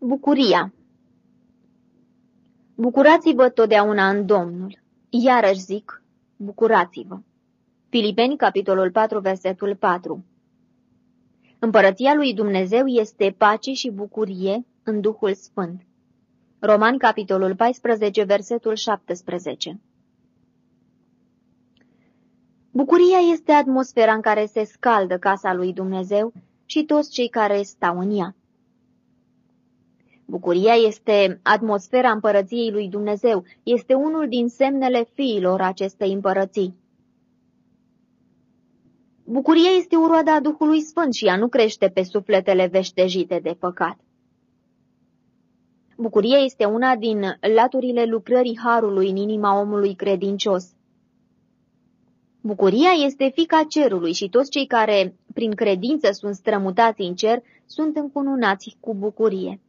Bucuria Bucurați-vă totdeauna în Domnul. Iarăși zic, bucurați-vă. Filipeni, capitolul 4, versetul 4 Împărăția lui Dumnezeu este pace și bucurie în Duhul Sfânt. Romani, capitolul 14, versetul 17 Bucuria este atmosfera în care se scaldă casa lui Dumnezeu și toți cei care stau în ea. Bucuria este atmosfera împărăției lui Dumnezeu, este unul din semnele fiilor acestei împărății. Bucuria este o roadă a Duhului Sfânt și ea nu crește pe sufletele veștejite de păcat. Bucuria este una din laturile lucrării Harului în inima omului credincios. Bucuria este fica cerului și toți cei care, prin credință, sunt strămutați în cer, sunt încununați cu bucurie.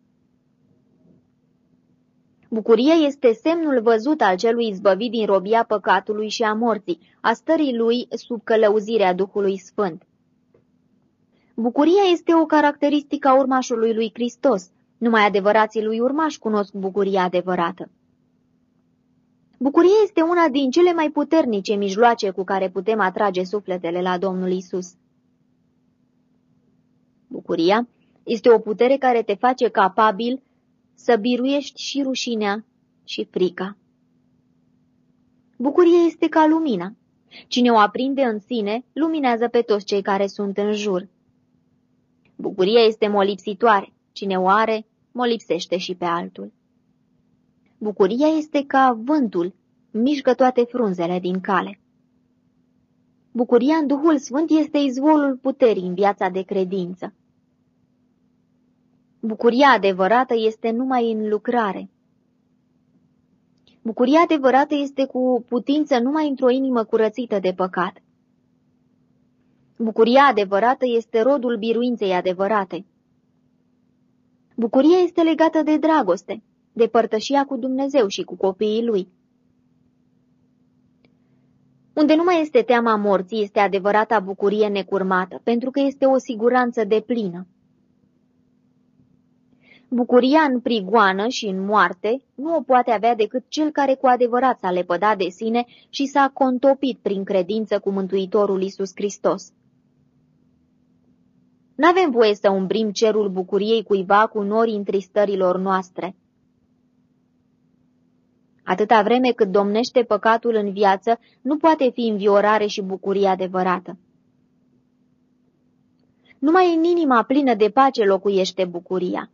Bucuria este semnul văzut al celui izbăvit din robia păcatului și a morții, a stării lui sub călăuzirea Duhului Sfânt. Bucuria este o caracteristică a urmașului lui Hristos. Numai adevărații lui urmași cunosc bucuria adevărată. Bucuria este una din cele mai puternice mijloace cu care putem atrage sufletele la Domnul Isus. Bucuria este o putere care te face capabil să biruiești și rușinea și frica. Bucuria este ca lumina. Cine o aprinde în sine, luminează pe toți cei care sunt în jur. Bucuria este molipsitoare. Cine o are, molipsește și pe altul. Bucuria este ca vântul, mișcă toate frunzele din cale. Bucuria în Duhul Sfânt este izvorul puterii în viața de credință. Bucuria adevărată este numai în lucrare. Bucuria adevărată este cu putință numai într-o inimă curățită de păcat. Bucuria adevărată este rodul biruinței adevărate. Bucuria este legată de dragoste, de părtășia cu Dumnezeu și cu copiii lui. Unde nu mai este teama morții, este adevărata bucurie necurmată, pentru că este o siguranță de plină. Bucuria în prigoană și în moarte nu o poate avea decât cel care cu adevărat s-a lepădat de sine și s-a contopit prin credință cu Mântuitorul Isus Hristos. N-avem voie să umbrim cerul bucuriei cuiva cu nori întristărilor noastre. Atâta vreme cât domnește păcatul în viață, nu poate fi înviorare și bucurie adevărată. Numai în inima plină de pace locuiește bucuria.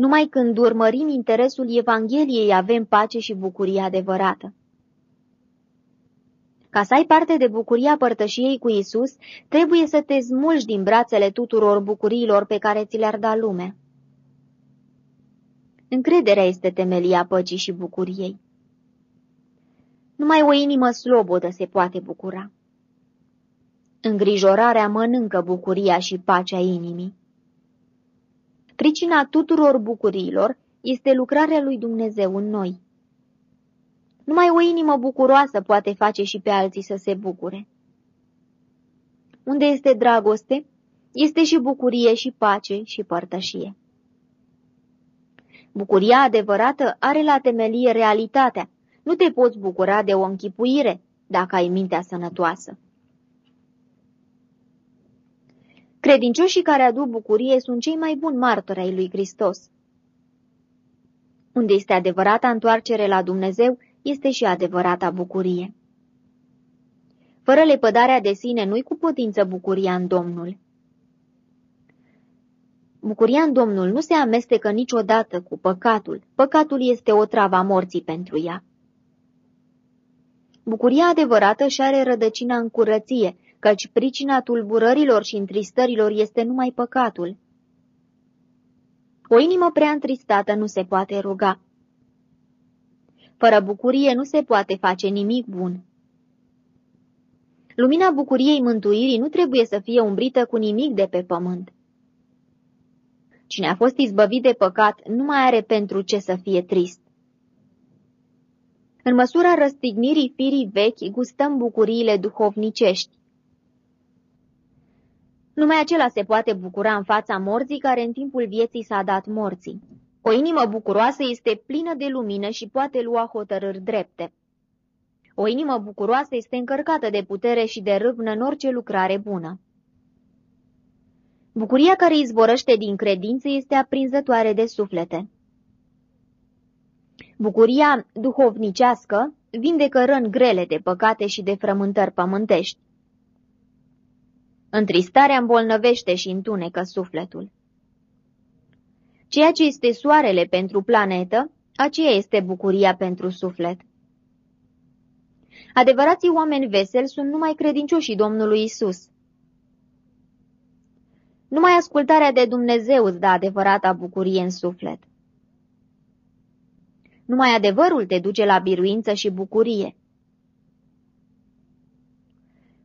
Numai când urmărim interesul Evangheliei avem pace și bucurie adevărată. Ca să ai parte de bucuria părtășiei cu Isus, trebuie să te smulgi din brațele tuturor bucuriilor pe care ți le-ar da lumea. Încrederea este temelia păcii și bucuriei. Numai o inimă slobodă se poate bucura. Îngrijorarea mănâncă bucuria și pacea inimii. Pricina tuturor bucuriilor este lucrarea lui Dumnezeu în noi. Numai o inimă bucuroasă poate face și pe alții să se bucure. Unde este dragoste, este și bucurie și pace și părtășie. Bucuria adevărată are la temelie realitatea. Nu te poți bucura de o închipuire dacă ai mintea sănătoasă. Credincioșii care aduc bucurie sunt cei mai buni martori ai lui Hristos. Unde este adevărata întoarcere la Dumnezeu, este și adevărata bucurie. Fără lepădarea de sine nu-i cu putință bucuria în Domnul. Bucuria în Domnul nu se amestecă niciodată cu păcatul. Păcatul este o travă morții pentru ea. Bucuria adevărată și are rădăcina în curăție, căci pricina tulburărilor și întristărilor este numai păcatul. O inimă prea întristată nu se poate ruga. Fără bucurie nu se poate face nimic bun. Lumina bucuriei mântuirii nu trebuie să fie umbrită cu nimic de pe pământ. Cine a fost izbăvit de păcat nu mai are pentru ce să fie trist. În măsura răstignirii firii vechi, gustăm bucuriile duhovnicești. Numai acela se poate bucura în fața morții care în timpul vieții s-a dat morții. O inimă bucuroasă este plină de lumină și poate lua hotărâri drepte. O inimă bucuroasă este încărcată de putere și de râvnă în orice lucrare bună. Bucuria care izvorăște din credință este aprinzătoare de suflete. Bucuria duhovnicească vindecă răni grele de păcate și de frământări pământești. Întristarea îmbolnăvește și întunecă sufletul. Ceea ce este soarele pentru planetă, aceea este bucuria pentru suflet. Adevărații oameni veseli sunt numai credincioșii Domnului Isus. Numai ascultarea de Dumnezeu îți dă adevărata bucurie în suflet. Numai adevărul te duce la biruință și bucurie.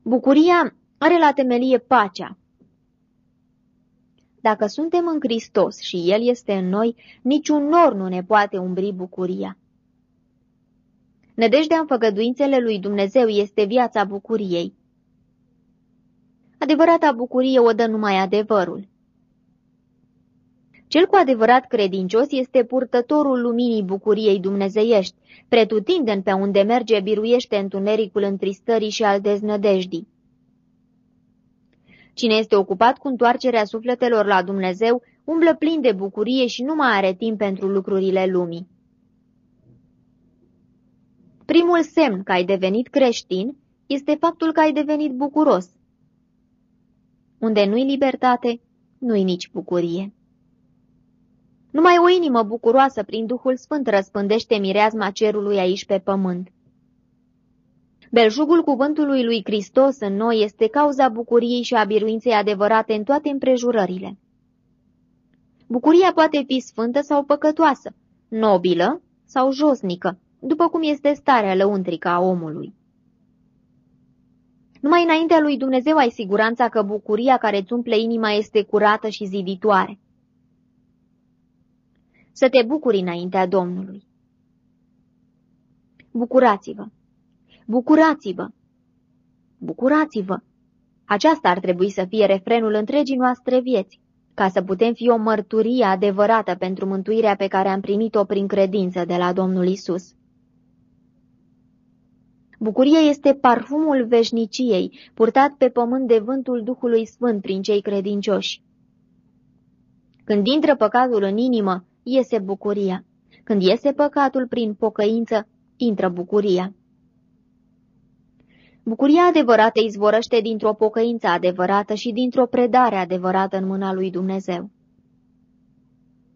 Bucuria are la temelie pacea. Dacă suntem în Hristos și El este în noi, niciun nor nu ne poate umbri bucuria. Nădejdea în făgăduințele lui Dumnezeu este viața bucuriei. Adevărata bucurie o dă numai adevărul. Cel cu adevărat credincios este purtătorul luminii bucuriei dumnezeiești, pretutindîn pe unde merge biruiește întunericul întristării și al deznădejdii. Cine este ocupat cu întoarcerea sufletelor la Dumnezeu, umblă plin de bucurie și nu mai are timp pentru lucrurile lumii. Primul semn că ai devenit creștin este faptul că ai devenit bucuros. Unde nu-i libertate, nu-i nici bucurie. Numai o inimă bucuroasă prin Duhul Sfânt răspândește mireazma cerului aici pe pământ. Belșugul cuvântului lui Hristos în noi este cauza bucuriei și a biruinței adevărate în toate împrejurările. Bucuria poate fi sfântă sau păcătoasă, nobilă sau josnică, după cum este starea lăuntrică a omului. Numai înaintea lui Dumnezeu ai siguranța că bucuria care îți umple inima este curată și ziditoare. Să te bucuri înaintea Domnului. Bucurați-vă! Bucurați-vă! Bucurați-vă! Aceasta ar trebui să fie refrenul întregii noastre vieți, ca să putem fi o mărturie adevărată pentru mântuirea pe care am primit-o prin credință de la Domnul Isus. Bucuria este parfumul veșniciei, purtat pe pământ de vântul Duhului Sfânt prin cei credincioși. Când intră păcatul în inimă, iese bucuria. Când iese păcatul prin pocăință, intră bucuria. Bucuria adevărată izvorăște dintr-o pocăință adevărată și dintr-o predare adevărată în mâna lui Dumnezeu.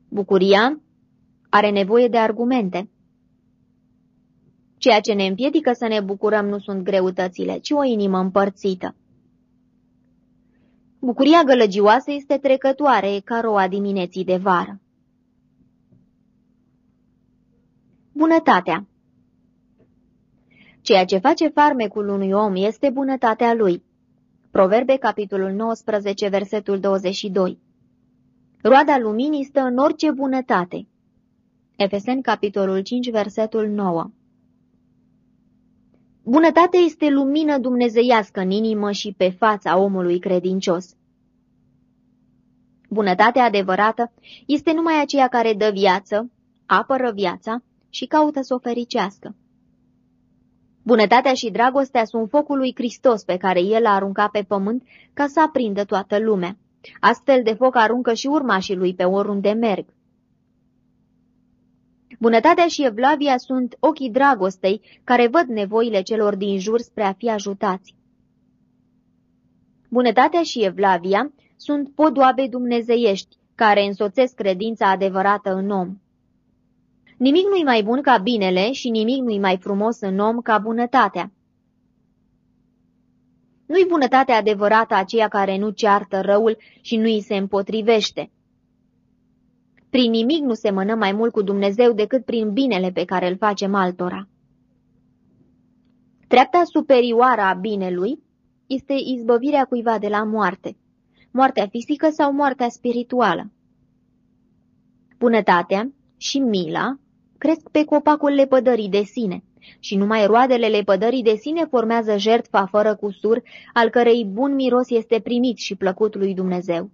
Bucuria are nevoie de argumente. Ceea ce ne împiedică să ne bucurăm nu sunt greutățile, ci o inimă împărțită. Bucuria gălăgioasă este trecătoare ca roa dimineții de vară. Bunătatea Ceea ce face farmecul unui om este bunătatea lui. Proverbe, capitolul 19, versetul 22 Roada luminii stă în orice bunătate. Efeseni, capitolul 5, versetul 9 Bunătatea este lumină dumnezeiască în inimă și pe fața omului credincios. Bunătatea adevărată este numai aceea care dă viață, apără viața și caută să o fericească. Bunătatea și dragostea sunt focul lui Hristos pe care El a aruncat pe pământ ca să aprindă toată lumea. Astfel de foc aruncă și urmașii lui pe oriunde merg. Bunătatea și evlavia sunt ochii dragostei care văd nevoile celor din jur spre a fi ajutați. Bunătatea și evlavia sunt podoabe dumnezeiești care însoțesc credința adevărată în om. Nimic nu-i mai bun ca binele și nimic nu-i mai frumos în om ca bunătatea. Nu-i bunătatea adevărată aceea care nu ceartă răul și nu îi se împotrivește. Prin nimic nu se mănă mai mult cu Dumnezeu decât prin binele pe care îl facem altora. Treapta superioară a binelui este izbăvirea cuiva de la moarte, moartea fizică sau moartea spirituală. Bunătatea și mila cresc pe copacul lepădării de sine, și numai roadele lepădării de sine formează jertfa fără cusur, al cărei bun miros este primit și plăcut lui Dumnezeu.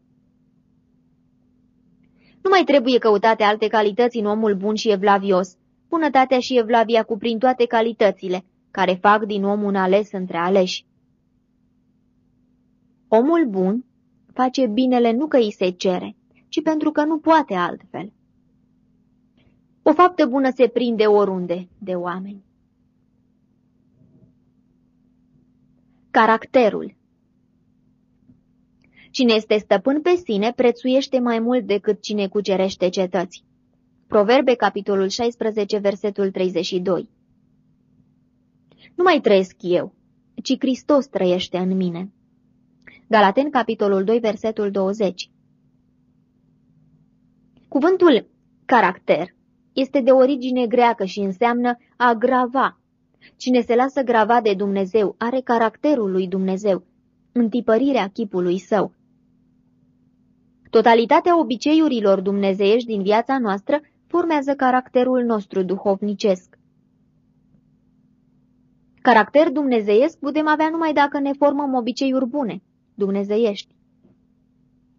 Nu mai trebuie căutate alte calități în omul bun și evlavios. Bunătatea și evlavia cuprind toate calitățile, care fac din om un ales între aleși. Omul bun face binele nu că îi se cere, ci pentru că nu poate altfel. O faptă bună se prinde oriunde de oameni. Caracterul Cine este stăpân pe sine prețuiește mai mult decât cine cucerește cetăți. Proverbe, capitolul 16, versetul 32 Nu mai trăiesc eu, ci Hristos trăiește în mine. Galaten, capitolul 2, versetul 20 Cuvântul caracter este de origine greacă și înseamnă a grava. Cine se lasă grava de Dumnezeu are caracterul lui Dumnezeu, întipărirea chipului său. Totalitatea obiceiurilor dumnezeiești din viața noastră formează caracterul nostru duhovnicesc. Caracter dumnezeiesc putem avea numai dacă ne formăm obiceiuri bune, dumnezeiești.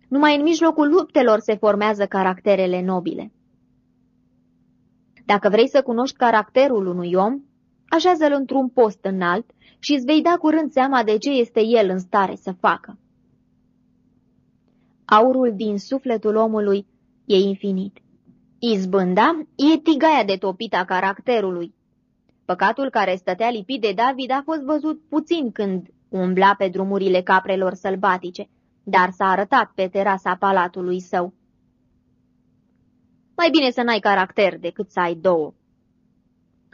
Numai în mijlocul luptelor se formează caracterele nobile. Dacă vrei să cunoști caracterul unui om, așează-l într-un post înalt și îți vei da curând seama de ce este el în stare să facă. Aurul din sufletul omului e infinit. Izbânda e tigaia de topit a caracterului. Păcatul care stătea lipit de David a fost văzut puțin când umbla pe drumurile caprelor sălbatice, dar s-a arătat pe terasa palatului său. Mai bine să n-ai caracter decât să ai două.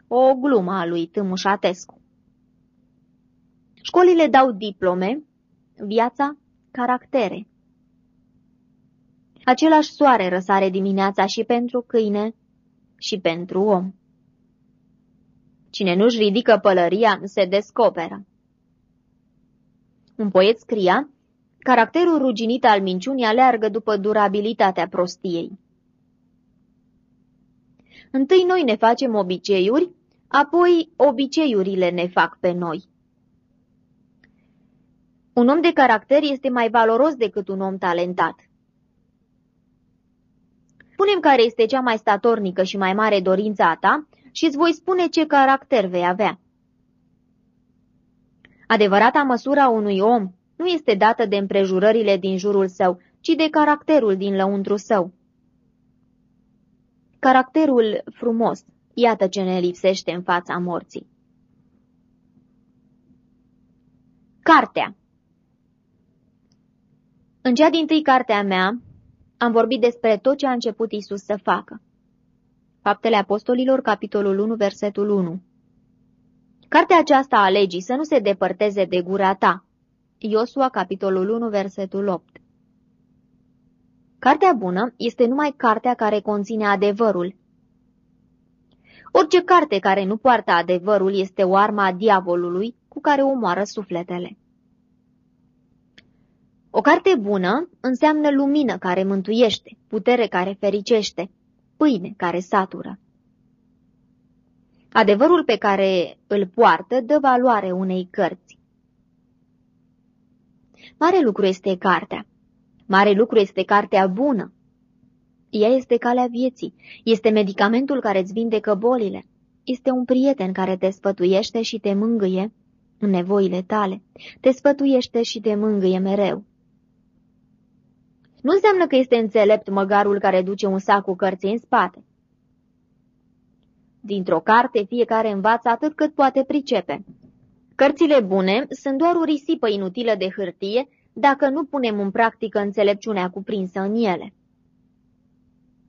O glumă a lui Tâmușatescu. Școlile dau diplome, viața caractere. Același soare răsare dimineața și pentru câine și pentru om. Cine nu-și ridică pălăria, se descoperă. Un poet scria, caracterul ruginit al minciunii aleargă după durabilitatea prostiei. Întâi noi ne facem obiceiuri, apoi obiceiurile ne fac pe noi. Un om de caracter este mai valoros decât un om talentat. Spunem care este cea mai statornică și mai mare dorință a ta și îți voi spune ce caracter vei avea. Adevărata măsura unui om nu este dată de împrejurările din jurul său, ci de caracterul din lăuntru său. Caracterul frumos, iată ce ne lipsește în fața morții. Cartea În cea din tâi cartea mea am vorbit despre tot ce a început Isus să facă. Faptele Apostolilor, capitolul 1, versetul 1 Cartea aceasta a legii să nu se depărteze de gura ta. Iosua, capitolul 1, versetul 8 Cartea bună este numai cartea care conține adevărul. Orice carte care nu poartă adevărul este o armă a diavolului cu care omoară sufletele. O carte bună înseamnă lumină care mântuiește, putere care fericește, pâine care satură. Adevărul pe care îl poartă dă valoare unei cărți. Mare lucru este cartea. Mare lucru este cartea bună. Ea este calea vieții, este medicamentul care îți vindecă bolile, este un prieten care te sfătuiește și te mângâie în nevoile tale, te sfătuiește și te mângâie mereu. Nu înseamnă că este înțelept măgarul care duce un sac cu cărți în spate. Dintr-o carte fiecare învață atât cât poate pricepe. Cărțile bune sunt doar o risipă inutilă de hârtie dacă nu punem în practică înțelepciunea cuprinsă în ele.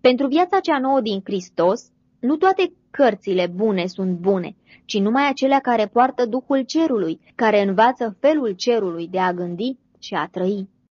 Pentru viața cea nouă din Hristos, nu toate cărțile bune sunt bune, ci numai acelea care poartă Duhul Cerului, care învață felul Cerului de a gândi și a trăi.